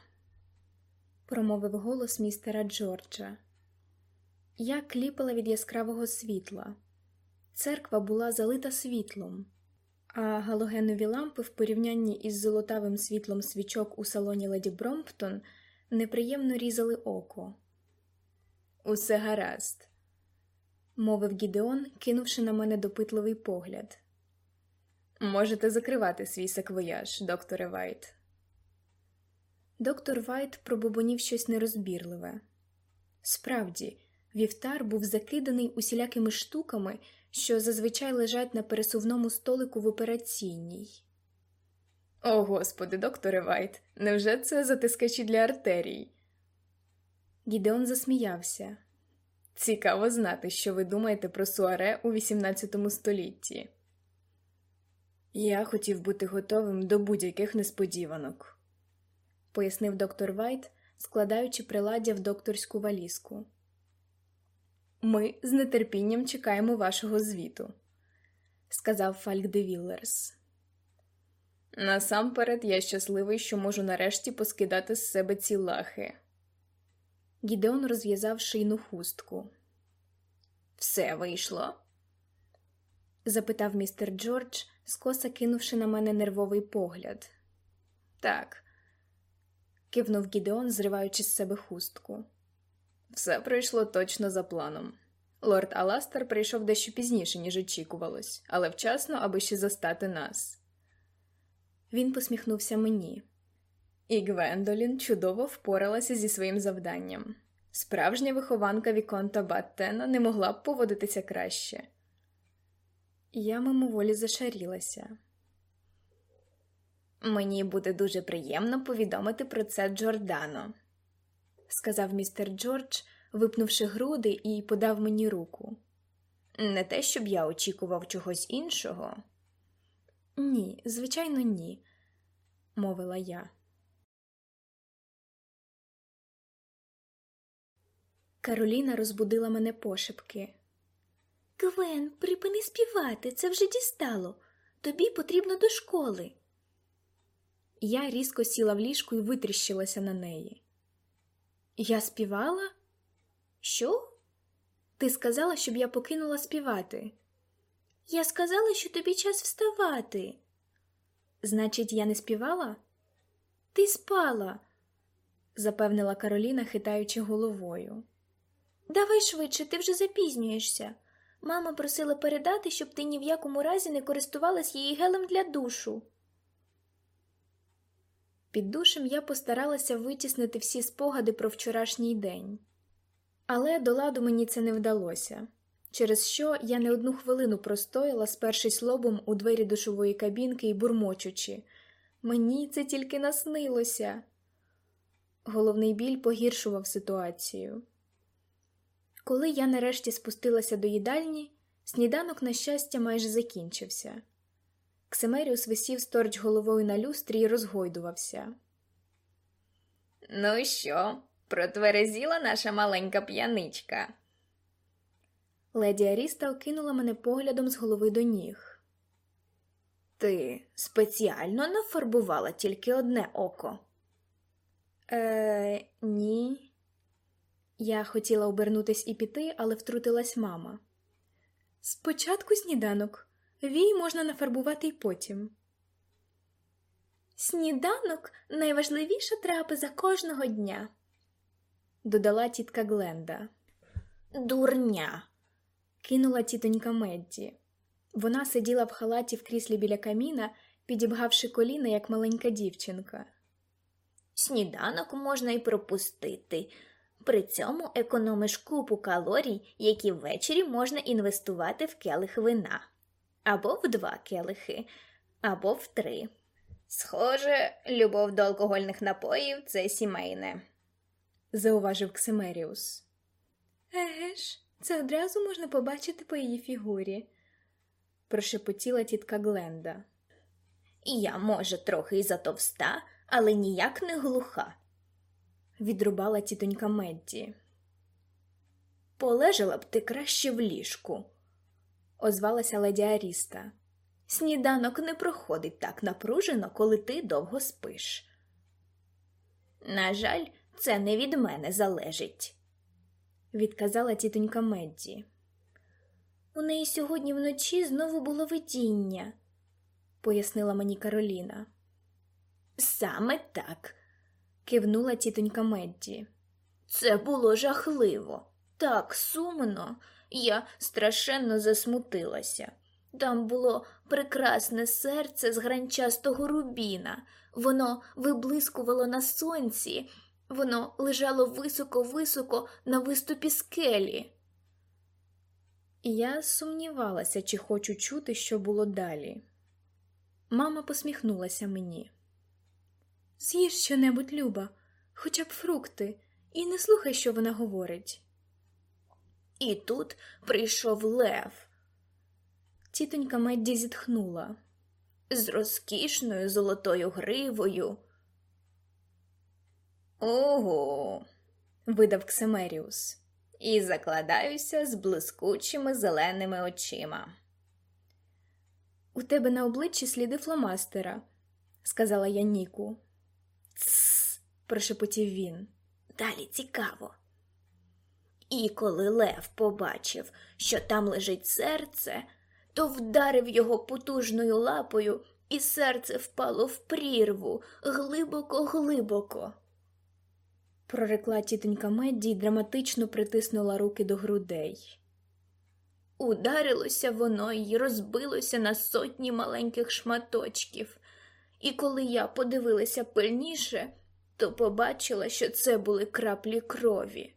Speaker 1: промовив голос містера Джорджа. Я кліпала від яскравого світла. Церква була залита світлом, а галогенові лампи в порівнянні із золотавим світлом свічок у салоні леді Бромптон неприємно різали око. Усе гаразд, мовив Гідеон, кинувши на мене допитливий погляд. Можете закривати свій саквояж, докторе Вайт. Доктор Вайт пробубонів щось нерозбірливе. Справді, вівтар був закиданий усілякими штуками, що зазвичай лежать на пересувному столику в операційній. О, господи, докторе Вайт, невже це затискачі для артерій? Гідеон засміявся. Цікаво знати, що ви думаєте про суаре у XVIII столітті. Я хотів бути готовим до будь-яких несподіванок, пояснив доктор Вайт, складаючи приладдя в докторську валізку. Ми з нетерпінням чекаємо вашого звіту, сказав Фальк де Віллерс. Насамперед я щасливий, що можу нарешті поскидати з себе ці лахи. Гідеон розв'язав шийну хустку. Все вийшло? запитав містер Джордж, скоса кинувши на мене нервовий погляд. Так, кивнув Гідеон, зриваючи з себе хустку. Все пройшло точно за планом. Лорд Аластер прийшов дещо пізніше, ніж очікувалось, але вчасно, аби ще застати нас. Він посміхнувся мені. І Гвендолін чудово впоралася зі своїм завданням. Справжня вихованка Віконта Баттена не могла б поводитися краще. Я мимоволі зашарілася. Мені буде дуже приємно повідомити про це Джордано, сказав містер Джордж, випнувши груди і подав мені руку. Не те, щоб я очікував чогось іншого. Ні, звичайно, ні, мовила я. Кароліна розбудила мене пошепки.
Speaker 2: Гвен, припини співати, це вже дістало. Тобі потрібно до школи.
Speaker 1: Я різко сіла в ліжку і витріщилася на неї. Я співала? Що? Ти сказала, щоб я покинула співати.
Speaker 2: Я сказала, що тобі час вставати.
Speaker 1: Значить, я не співала?
Speaker 2: Ти спала,
Speaker 1: запевнила Кароліна, хитаючи головою.
Speaker 2: Давай швидше, ти вже запізнюєшся. Мама просила передати, щоб ти ні в якому разі не користувалась її гелем для душу.
Speaker 1: Під душем я постаралася витіснити всі спогади про вчорашній день. Але до ладу мені це не вдалося, через що я не одну хвилину простояла, спершись лобом у двері душової кабінки і бурмочучи. Мені це тільки наснилося. Головний біль погіршував ситуацію. Коли я нарешті спустилася до їдальні, сніданок, на щастя, майже закінчився. Ксимеріус висів сторч головою на люстрі і розгойдувався.
Speaker 3: Ну що, протверезіла наша маленька п'яничка?
Speaker 1: Леді Аріста окинула мене поглядом з голови до ніг.
Speaker 2: Ти спеціально нафарбувала тільки одне око.
Speaker 1: Е, ні. Я хотіла обернутись і піти, але втрутилась мама. Спочатку сніданок. Вій можна нафарбувати й потім. Сніданок найважливіша трапеза кожного дня, додала тітка Гленда.
Speaker 2: Дурня.
Speaker 1: Кинула тітонька Медді. Вона сиділа в халаті в кріслі біля каміна, підібгавши коліна, як маленька дівчинка.
Speaker 2: Сніданок можна й пропустити. При цьому економиш купу калорій, які ввечері можна інвестувати в келих вина. Або в два келихи, або в три.
Speaker 3: Схоже, любов до алкогольних напоїв це сімейне.
Speaker 1: зауважив Ксимеріус. Еге ж, це одразу можна побачити по її фігурі, прошепотіла тітка Гленда.
Speaker 2: Я, може, трохи й затовста, але ніяк не глуха.
Speaker 1: Відрубала тітонька Медді.
Speaker 2: Полежала б ти краще в ліжку.
Speaker 1: Озвалася леді Аріста.
Speaker 2: Сніданок не проходить так напружено, коли ти довго спиш. На жаль, це не від мене залежить.
Speaker 1: відказала тітонька Медді.
Speaker 2: У неї сьогодні вночі знову було видіння,
Speaker 1: пояснила мені Кароліна.
Speaker 2: Саме так.
Speaker 1: Кивнула тітонька Медді.
Speaker 2: Це було жахливо, так сумно. Я страшенно засмутилася. Там було прекрасне серце з гранчастого рубіна. Воно виблискувало на сонці, воно лежало високо-високо на виступі скелі.
Speaker 1: Я сумнівалася, чи хочу чути, що було далі. Мама посміхнулася мені. З'їж щонебудь, Люба, хоча б фрукти, і не слухай, що вона говорить.
Speaker 2: І тут прийшов лев
Speaker 1: Тітонька Медді зітхнула.
Speaker 2: з розкішною золотою гривою.
Speaker 3: Ого.
Speaker 1: видав Ксемеріус.
Speaker 3: І закладаюся з блискучими зеленими очима.
Speaker 1: У тебе на обличчі сліди фломастера, сказала я Ніку.
Speaker 2: Тсс,
Speaker 1: прошепотів він.
Speaker 2: далі цікаво. І коли Лев побачив, що там лежить серце, то вдарив його потужною лапою, і серце впало в прірву глибоко-глибоко.
Speaker 1: Прорекла тітонька Медді й драматично притиснула руки до грудей.
Speaker 2: Ударилося воно й розбилося на сотні маленьких шматочків, і коли я подивилася пильніше, то побачила, що це були краплі крові.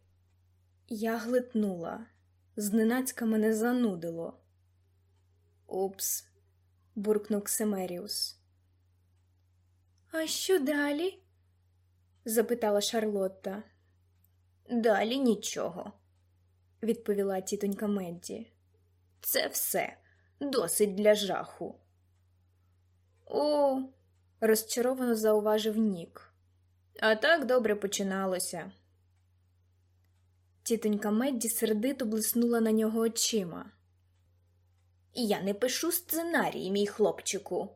Speaker 1: Я глитнула. Зненацька мене занудило.
Speaker 3: Упс.
Speaker 1: буркнув Ксемеріус. А що далі? запитала Шарлотта,
Speaker 2: Далі нічого.
Speaker 1: відповіла тітонька Медді.
Speaker 2: Це все досить для жаху.
Speaker 3: О,
Speaker 1: Розчаровано зауважив Нік.
Speaker 3: а так добре починалося.
Speaker 1: Тітонька Медді сердито блиснула на нього очима.
Speaker 2: Я не пишу сценарій, мій хлопчику.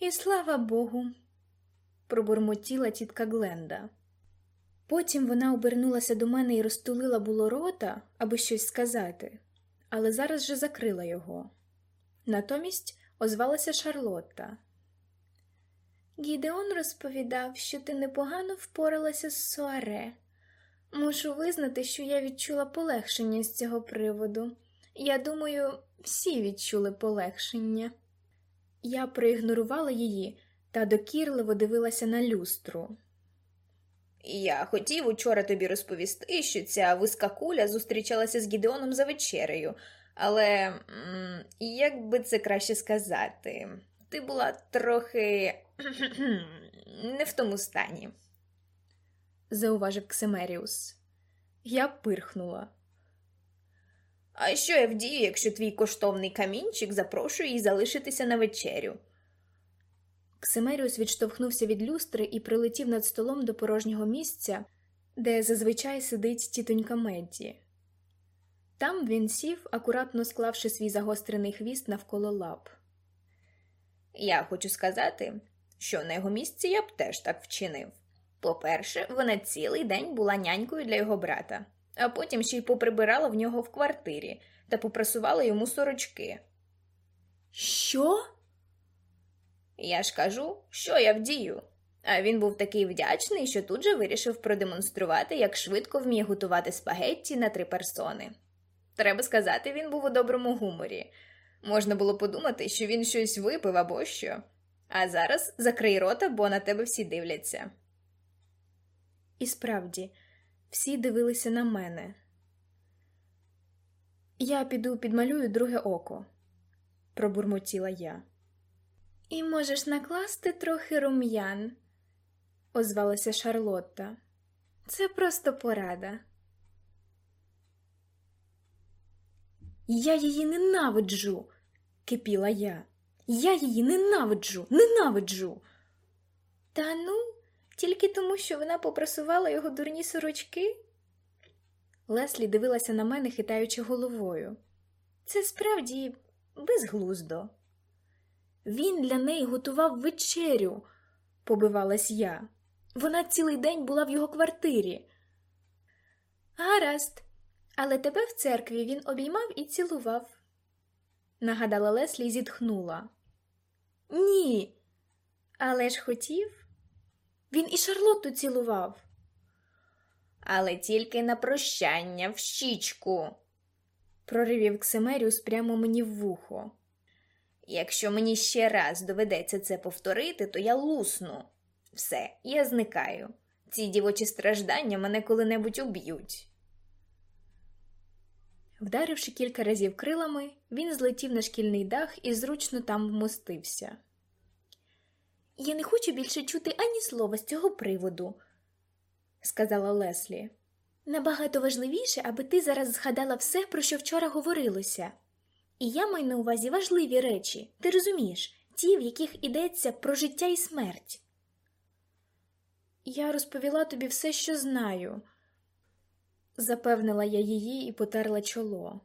Speaker 1: І слава Богу, пробурмотіла тітка Гленда. Потім вона обернулася до мене і розтулила було рота, аби щось сказати, але зараз же закрила його. Натомість озвалася Шарлотта. Гідеон розповідав, що ти непогано впоралася з Суаре. Мушу визнати, що я відчула полегшення з цього приводу. Я думаю, всі відчули полегшення. Я проігнорувала її та докірливо дивилася на люстру.
Speaker 3: Я хотів учора тобі розповісти, що ця вузька куля зустрічалася з Гідеоном за вечерею, але як би це краще сказати, ти була трохи не в тому стані.
Speaker 1: зауважив Ксимеріус. Я пирхнула.
Speaker 3: А що я вдію, якщо твій коштовний камінчик запрошує її залишитися на вечерю?
Speaker 1: Ксимеріус відштовхнувся від люстри і прилетів над столом до порожнього місця, де зазвичай сидить тітонька Медді. Там він сів, акуратно склавши свій загострений хвіст навколо лап.
Speaker 3: Я хочу сказати, що на його місці я б теж так вчинив. По-перше, вона цілий день була нянькою для його брата, а потім ще й поприбирала в нього в квартирі та попрасувала йому сорочки.
Speaker 1: Що?
Speaker 3: Я ж кажу, що я вдію. А він був такий вдячний, що тут же вирішив продемонструвати, як швидко вміє готувати спагетті на три персони. Треба сказати, він був у доброму гуморі. Можна було подумати, що він щось випив або що. А зараз закрий рота, бо на тебе всі дивляться.
Speaker 1: І справді, всі дивилися на мене. Я піду підмалюю друге око, пробурмотіла я. І можеш накласти трохи рум'ян, озвалася Шарлотта. Це просто порада. Я її ненавиджу, кипіла я. Я її ненавиджу, ненавиджу. Та ну, тільки тому, що вона попрасувала його дурні сорочки? Леслі дивилася на мене, хитаючи головою. Це справді безглуздо. Він для неї готував вечерю, побивалась я. Вона цілий день була в його квартирі. Гаразд, але тебе в церкві він обіймав і цілував, нагадала Леслі і зітхнула. Ні, але ж хотів. Він і Шарлотту цілував.
Speaker 3: Але тільки на прощання в щічку.
Speaker 1: проривів Ксимеріус прямо мені в вухо.
Speaker 3: Якщо мені ще раз доведеться це повторити, то я лусну. Все, я зникаю. Ці дівочі страждання мене коли-небудь уб'ють.
Speaker 1: Вдаривши кілька разів крилами, він злетів на шкільний дах і зручно там вмостився. Я не хочу більше чути ані слова з цього приводу, сказала Леслі. Набагато важливіше, аби ти зараз згадала все, про що вчора говорилося. І я маю на увазі важливі речі, ти розумієш, ті, в яких йдеться про життя і смерть. Я розповіла тобі все, що знаю, запевнила я її і потерла чоло.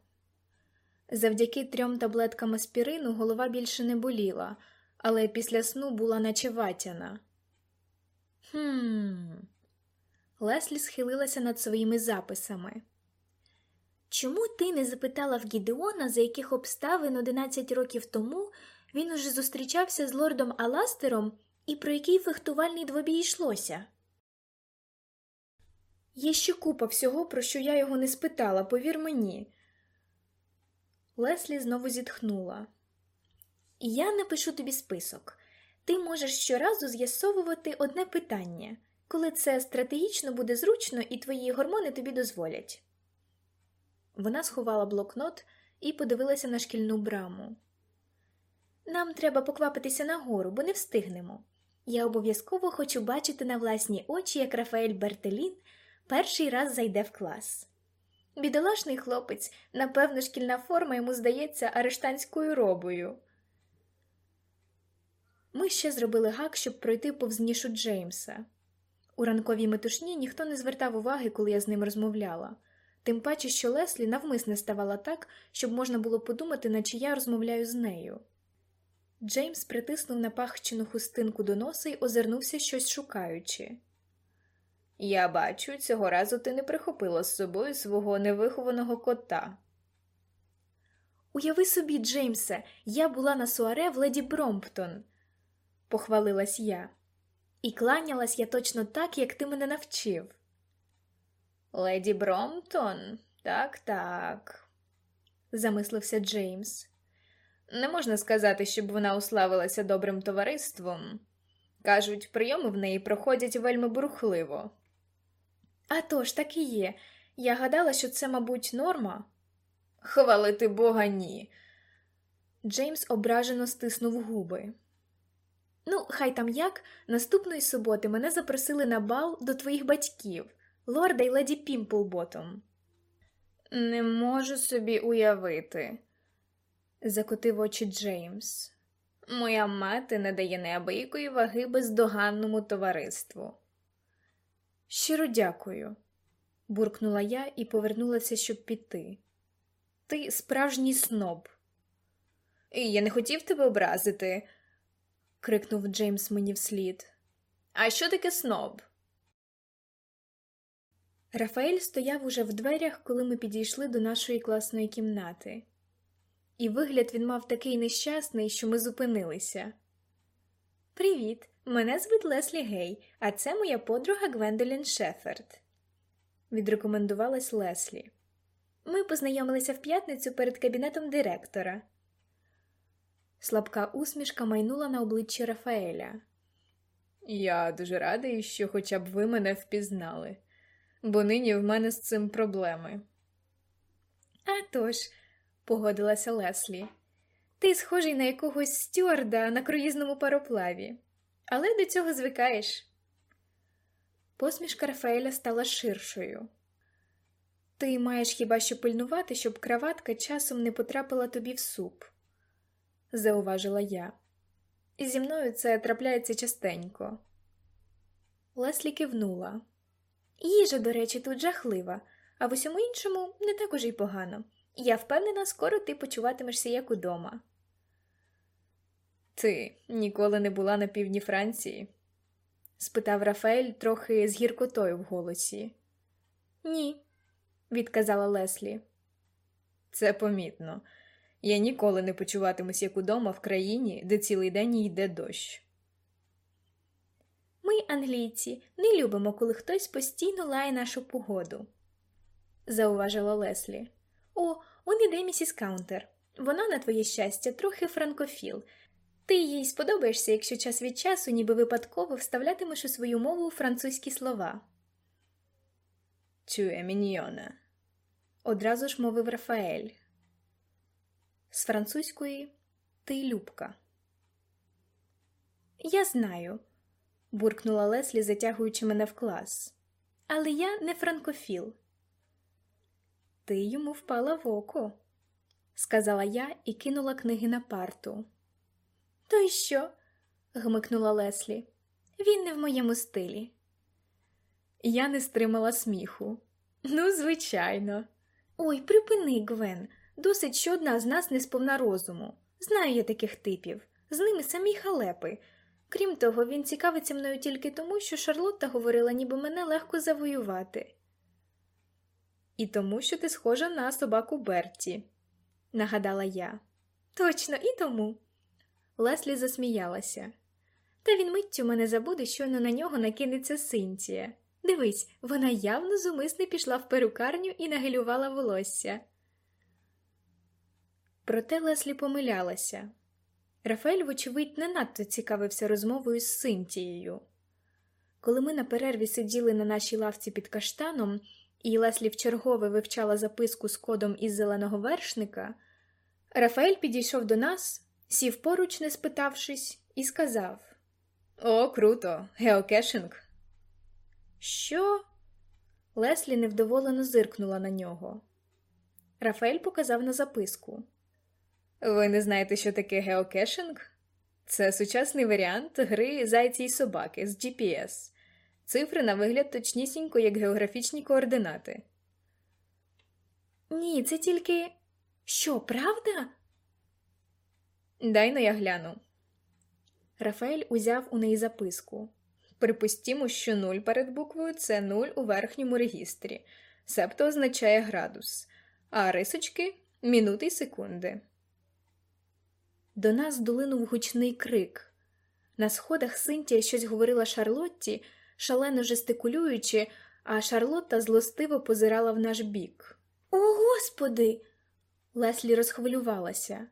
Speaker 1: Завдяки трьом таблеткам аспірину голова більше не боліла, але після сну була наче ватяна. Хм. Леслі схилилася над своїми записами. Чому ти не запитала в Гідеона, за яких обставин 11 років тому він уже зустрічався з лордом Аластером і про який фехтувальний двобій йшлося? Є ще купа всього, про що я його не спитала, повір мені. Леслі знову зітхнула. Я напишу тобі список. Ти можеш щоразу з'ясовувати одне питання, коли це стратегічно буде зручно і твої гормони тобі дозволять. Вона сховала блокнот і подивилася на шкільну браму. Нам треба поквапитися нагору, бо не встигнемо. Я обов'язково хочу бачити на власні очі, як Рафаель Бертелін перший раз зайде в клас. Бідолашний хлопець, напевно, шкільна форма йому здається арештанською робою. Ми ще зробили гак, щоб пройти повз нішу Джеймса. У ранковій метушні ніхто не звертав уваги, коли я з ним розмовляла, тим паче, що Леслі навмисне ставала так, щоб можна було подумати, наче я розмовляю з нею. Джеймс притиснув напахчену хустинку до носа й озирнувся щось шукаючи.
Speaker 3: Я бачу, цього разу ти не прихопила з собою свого невихованого кота.
Speaker 1: Уяви собі, Джеймсе, я була на суаре в леді Бромптон, похвалилась я, і кланялась я точно так, як ти мене навчив.
Speaker 3: Леді Бромптон? Так, так,
Speaker 1: замислився Джеймс.
Speaker 3: Не можна сказати, щоб вона уславилася добрим товариством. Кажуть, прийоми в неї проходять вельми бурхливо.
Speaker 1: А то ж так і є. Я гадала, що це, мабуть, норма.
Speaker 3: Хвалити Бога, ні.
Speaker 1: Джеймс ображено стиснув губи. Ну, хай там як, наступної суботи мене запросили на бал до твоїх батьків, лорда й леді Пімплботом.
Speaker 3: Не можу собі уявити,
Speaker 1: закотив очі Джеймс.
Speaker 3: Моя мати не дає неабиякої ваги бездоганному товариству.
Speaker 1: Щиро дякую, буркнула я і повернулася, щоб піти. Ти справжній сноб.
Speaker 3: І я не хотів тебе образити,
Speaker 1: крикнув Джеймс мені вслід.
Speaker 3: А що таке сноб?
Speaker 1: Рафаель стояв уже в дверях, коли ми підійшли до нашої класної кімнати, і вигляд він мав такий нещасний, що ми зупинилися. Привіт, мене звуть Леслі Гей, а це моя подруга Гвендолін Шеферд. Відрекомендувалась Леслі. Ми познайомилися в п'ятницю перед кабінетом директора. Слабка усмішка майнула на обличчі Рафаеля.
Speaker 3: Я дуже радий, що хоча б ви мене впізнали, бо нині в мене з цим проблеми.
Speaker 1: «А тож», – погодилася Леслі, ти схожий на якогось стюарда на круїзному пароплаві, але до цього звикаєш. Посмішка Рафаеля стала ширшою. Ти маєш хіба що пильнувати, щоб краватка часом не потрапила тобі в суп, зауважила я. І зі мною це трапляється частенько. Леслі кивнула. Їжа, до речі, тут жахлива, а в усьому іншому не так уже й погано. Я впевнена, скоро ти почуватимешся як удома.
Speaker 3: Ти ніколи не була на півдні Франції?
Speaker 1: спитав Рафаель трохи з гіркотою в голосі. Ні, відказала Леслі.
Speaker 3: Це помітно. Я ніколи не почуватимусь як удома в країні, де цілий день йде дощ.
Speaker 1: Ми, англійці, не любимо, коли хтось постійно лає нашу погоду, зауважила Леслі. О, он іде місіс Каунтер. Вона, на твоє щастя, трохи франкофіл. Ти їй сподобаєшся, якщо час від часу, ніби випадково вставлятимеш у свою мову французькі слова.
Speaker 3: Tu es mignonne,
Speaker 1: одразу ж мовив Рафаель. З французької ти любка. Я знаю, буркнула Леслі, затягуючи мене в клас. Але я не франкофіл. Ти йому впала в око, сказала я і кинула книги на парту. То й що? гмикнула Леслі. Він не в моєму стилі. Я не стримала сміху. Ну, звичайно. Ой, припини, Гвен. Досить, що одна з нас не сповна розуму. Знаю я таких типів, з ними самі халепи. Крім того, він цікавиться мною тільки тому, що Шарлотта говорила, ніби мене легко завоювати. І тому, що ти схожа на собаку Берті, нагадала я. Точно, і тому. Леслі засміялася. Та він миттю мене забуде, щойно на нього накинеться Синтія. Дивись, вона явно зумисне пішла в перукарню і нагелювала волосся. Проте Леслі помилялася. Рафаель, вочевидь, не надто цікавився розмовою з Синтією. Коли ми на перерві сиділи на нашій лавці під каштаном, і Леслі вчергове вивчала записку з кодом із зеленого вершника, Рафаель підійшов до нас, сів поруч, не спитавшись, і сказав
Speaker 3: О, круто, геокешинг.
Speaker 1: Що? Леслі невдоволено зиркнула на нього. Рафаель показав на записку.
Speaker 3: Ви не знаєте, що таке геокешинг? Це сучасний варіант гри зайці й собаки з GPS. Цифри на вигляд точнісінько, як географічні координати.
Speaker 1: Ні, це тільки. Що, правда?
Speaker 3: Дай но я гляну.
Speaker 1: Рафаель узяв у неї записку.
Speaker 3: Припустімо, що нуль перед буквою це нуль у верхньому регістрі, себто означає градус, а рисочки мінути й секунди.
Speaker 1: До нас долинув гучний крик. На сходах Синтія щось говорила Шарлотті, шалено жестикулюючи, а Шарлотта злостиво позирала в наш бік. О, господи! Леслі розхвилювалася.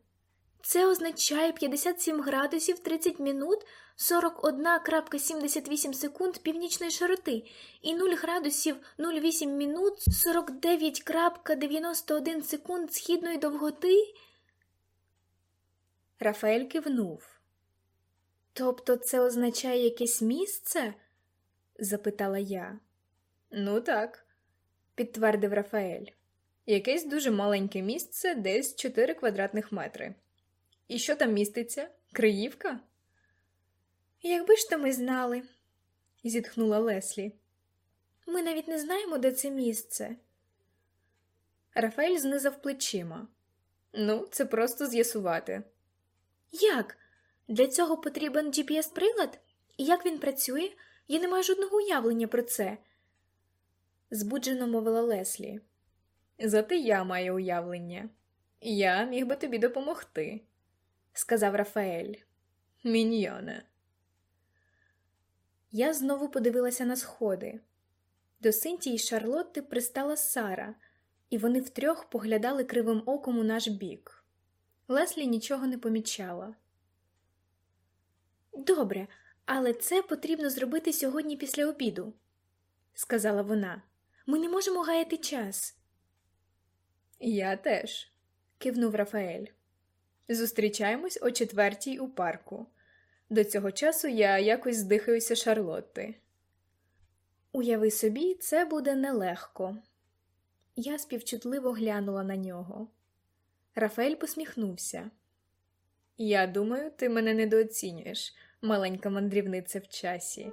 Speaker 1: Це означає 57 градусів 30 минут 41,78 секунд північної широти і 0 градусів 08 минут 49,91 секунд східної довготи. Рафаель кивнув. Тобто це означає якесь місце? запитала я.
Speaker 3: Ну так, підтвердив Рафаель. Якесь дуже маленьке місце, десь 4 квадратних метри. І що там міститься? Криївка?
Speaker 1: Якби ж то ми знали, зітхнула Леслі. Ми навіть не знаємо, де це місце.
Speaker 3: Рафаель знизав плечима. Ну, це просто з'ясувати.
Speaker 1: Як? Для цього потрібен GPS-прилад? І як він працює? Я не маю жодного уявлення про це. збуджено мовила Леслі.
Speaker 3: Зате я маю уявлення. Я міг би тобі допомогти, сказав Рафаель. Міньйоне.
Speaker 1: Я знову подивилася на сходи. До Синтії й Шарлотти пристала Сара, і вони втрьох поглядали кривим оком у наш бік. Леслі нічого не помічала. Добре, але це потрібно зробити сьогодні після обіду, сказала вона. Ми не можемо гаяти час.
Speaker 3: Я теж, кивнув Рафаель. Зустрічаємось о четвертій у парку. До цього часу я якось здихаюся Шарлотти.
Speaker 1: Уяви собі, це буде нелегко. Я співчутливо глянула на нього. Рафаель посміхнувся.
Speaker 3: Я думаю, ти мене недооцінюєш, маленька мандрівниця в часі.